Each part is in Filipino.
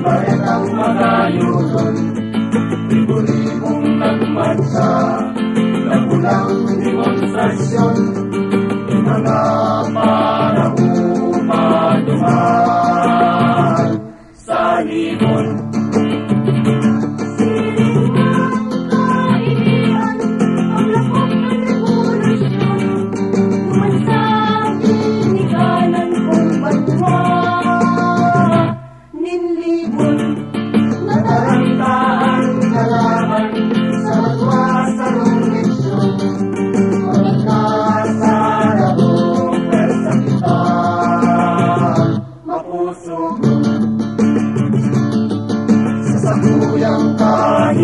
Baratang magayuson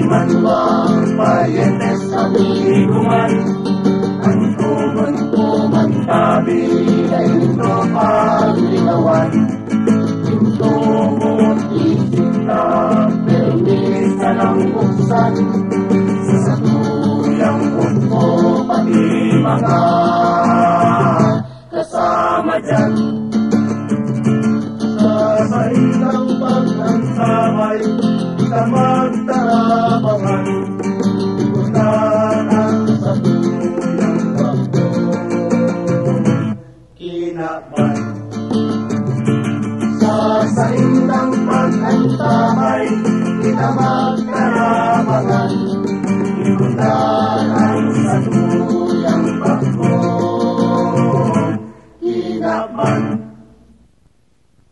man lang payetes sa tigungan Ang tuman ko man tabi na ito paglinawan Ito mo't isita permis na ng buksan. Sa satuyang punto pati mga kasama dyan. Sa sailang pagkansabay Tama Kinaban Sa saindang pag-antamay Kita magtarabangan Ikutan ang satuyang